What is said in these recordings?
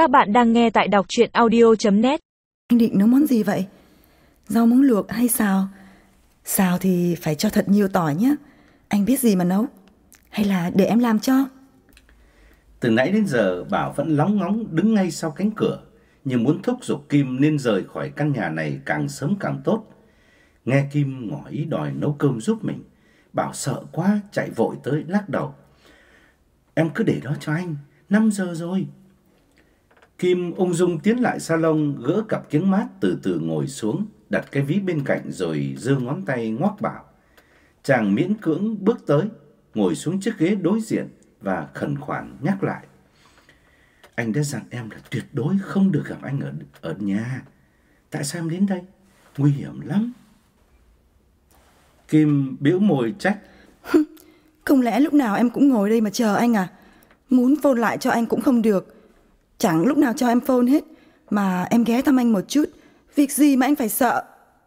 Các bạn đang nghe tại đọc chuyện audio.net Anh định nấu món gì vậy? Rau muống luộc hay xào? Xào thì phải cho thật nhiều tỏi nhé. Anh biết gì mà nấu? Hay là để em làm cho? Từ nãy đến giờ Bảo vẫn lóng ngóng đứng ngay sau cánh cửa, nhưng muốn thúc giục Kim nên rời khỏi căn nhà này càng sớm càng tốt. Nghe Kim ngỏ ý đòi nấu cơm giúp mình, Bảo sợ quá chạy vội tới lắc đầu. Em cứ để đó cho anh, 5 giờ rồi. Kim ung dung tiến lại salon gỡ cặp kiếng mát từ từ ngồi xuống, đặt cái ví bên cạnh rồi giơ ngón tay ngoắc Bảo. Chàng miễn cưỡng bước tới, ngồi xuống chiếc ghế đối diện và khẩn khoản nhắc lại. Anh đã dặn em là tuyệt đối không được gặp anh ở ở nhà. Tại sao em đến đây? Nguy hiểm lắm. Kim biểu môi trách. Không lẽ lúc nào em cũng ngồi đây mà chờ anh à? Muốn phone lại cho anh cũng không được. Chẳng lúc nào cho em phone hết. Mà em ghé thăm anh một chút. Việc gì mà anh phải sợ?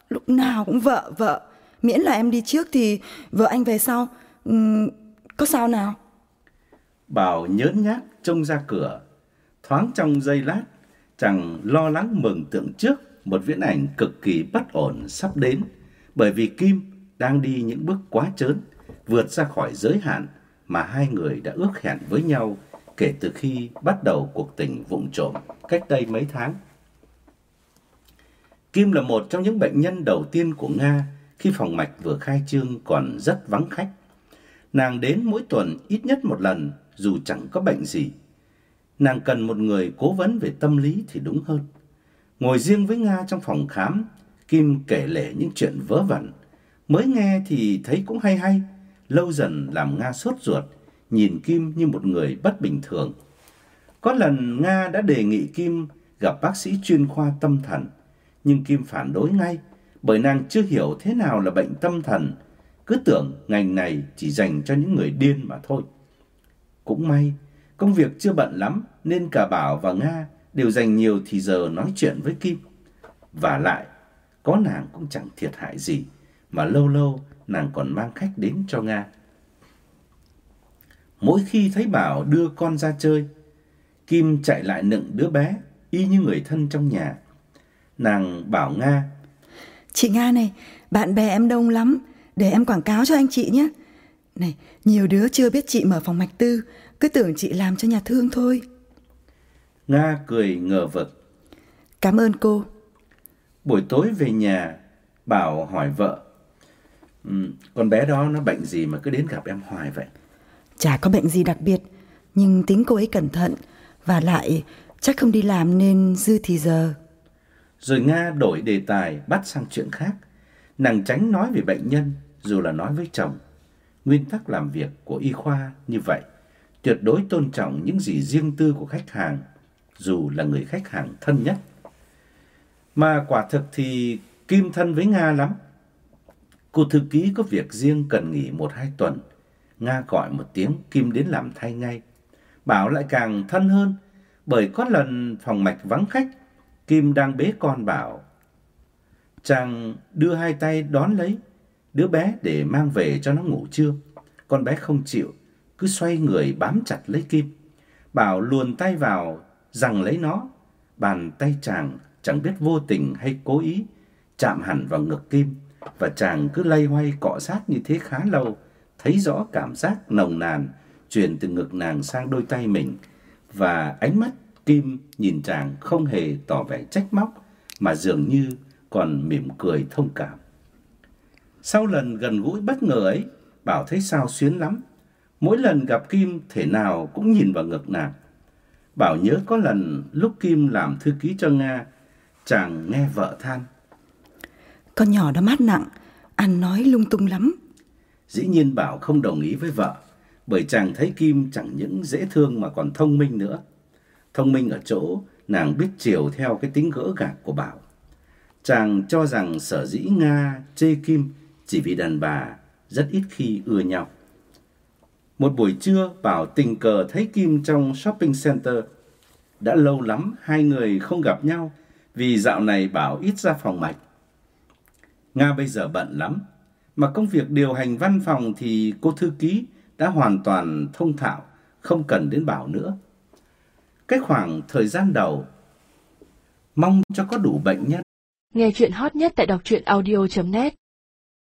Lúc nào cũng vợ, vợ. Miễn là em đi trước thì vợ anh về sau. Ừm, có sao nào? Bảo nhớn nhác trông ra cửa. Thoáng trong giây lát, chàng lo lắng mừng tượng trước một viễn ảnh cực kỳ bất ổn sắp đến. Bởi vì Kim đang đi những bước quá trớn, vượt ra khỏi giới hạn mà hai người đã ước hẹn với nhau kể từ khi bắt đầu cuộc tình vụng trộm cách đây mấy tháng. Kim là một trong những bệnh nhân đầu tiên của Nga khi phòng mạch vừa khai trương còn rất vắng khách. Nàng đến mỗi tuần ít nhất một lần dù chẳng có bệnh gì. Nàng cần một người cố vấn về tâm lý thì đúng hơn. Ngồi riêng với Nga trong phòng khám, Kim kể lể những chuyện vớ vẩn. Mới nghe thì thấy cũng hay hay, lâu dần làm Nga sốt ruột, nhìn Kim như một người bất bình thường. Có lần Nga đã đề nghị Kim gặp bác sĩ chuyên khoa tâm thần, nhưng Kim phản đối ngay bởi nàng chưa hiểu thế nào là bệnh tâm thần, cứ tưởng ngành này chỉ dành cho những người điên mà thôi. Cũng may, công việc chưa bận lắm nên cả Bảo và Nga đều dành nhiều thì giờ nói chuyện với Kim. Và lại, có nàng cũng chẳng thiệt hại gì, mà lâu lâu nàng còn mang khách đến cho Nga. Mỗi khi thấy Bảo đưa con ra chơi, Kim chạy lại nựng đứa bé, y như người thân trong nhà. Nàng bảo Nga, Chị Nga này, bạn bè em đông lắm, để em quảng cáo cho anh chị nhé. Này, nhiều đứa chưa biết chị mở phòng mạch tư, cứ tưởng chị làm cho nhà thương thôi. Nga cười ngờ vực. Cảm ơn cô. Buổi tối về nhà, Bảo hỏi vợ, "Ừm, con bé đó nó bệnh gì mà cứ đến gặp em hoài vậy? Chả có bệnh gì đặc biệt, nhưng tính cô ấy cẩn thận và lại chắc không đi làm nên dư thì giờ. Rồi Nga đổi đề tài bắt sang chuyện khác. Nàng tránh nói về bệnh nhân dù là nói với chồng. Nguyên tắc làm việc của y khoa như vậy, tuyệt đối tôn trọng những gì riêng tư của khách hàng, dù là người khách hàng thân nhất. Mà quả thực thì Kim thân với Nga lắm. Cô thư ký có việc riêng cần nghỉ một hai tuần. Nga gọi một tiếng, Kim đến làm thay ngay. Bảo lại càng thân hơn, bởi có lần phòng mạch vắng khách, Kim đang bế con Bảo. Chàng đưa hai tay đón lấy đứa bé để mang về cho nó ngủ trưa. Con bé không chịu, cứ xoay người bám chặt lấy Kim. Bảo luồn tay vào, rằng lấy nó. Bàn tay chàng chẳng biết vô tình hay cố ý chạm hẳn vào ngực Kim và chàng cứ lay hoay cọ sát như thế khá lâu, thấy rõ cảm giác nồng nàn truyền từ ngực nàng sang đôi tay mình và ánh mắt Kim nhìn chàng không hề tỏ vẻ trách móc mà dường như còn mỉm cười thông cảm. Sau lần gần gũi bất ngờ ấy, Bảo thấy sao xuyến lắm. Mỗi lần gặp Kim thể nào cũng nhìn vào ngực nàng. Bảo nhớ có lần lúc Kim làm thư ký cho Nga, chàng nghe vợ than. Con nhỏ đó mát nặng, ăn nói lung tung lắm. Dĩ nhiên Bảo không đồng ý với vợ, bởi chàng thấy Kim chẳng những dễ thương mà còn thông minh nữa. Thông minh ở chỗ nàng biết chiều theo cái tính gỡ gạc của Bảo. Chàng cho rằng sở dĩ Nga chê Kim chỉ vì đàn bà rất ít khi ưa nhau. Một buổi trưa, Bảo tình cờ thấy Kim trong shopping center. Đã lâu lắm hai người không gặp nhau vì dạo này Bảo ít ra phòng mạch. Nga bây giờ bận lắm, mà công việc điều hành văn phòng thì cô thư ký đã hoàn toàn thông thạo, không cần đến Bảo nữa. cái khoảng thời gian đầu. Mong cho có đủ bệnh nhân. Nghe chuyện hot nhất tại đọc truyện audio.net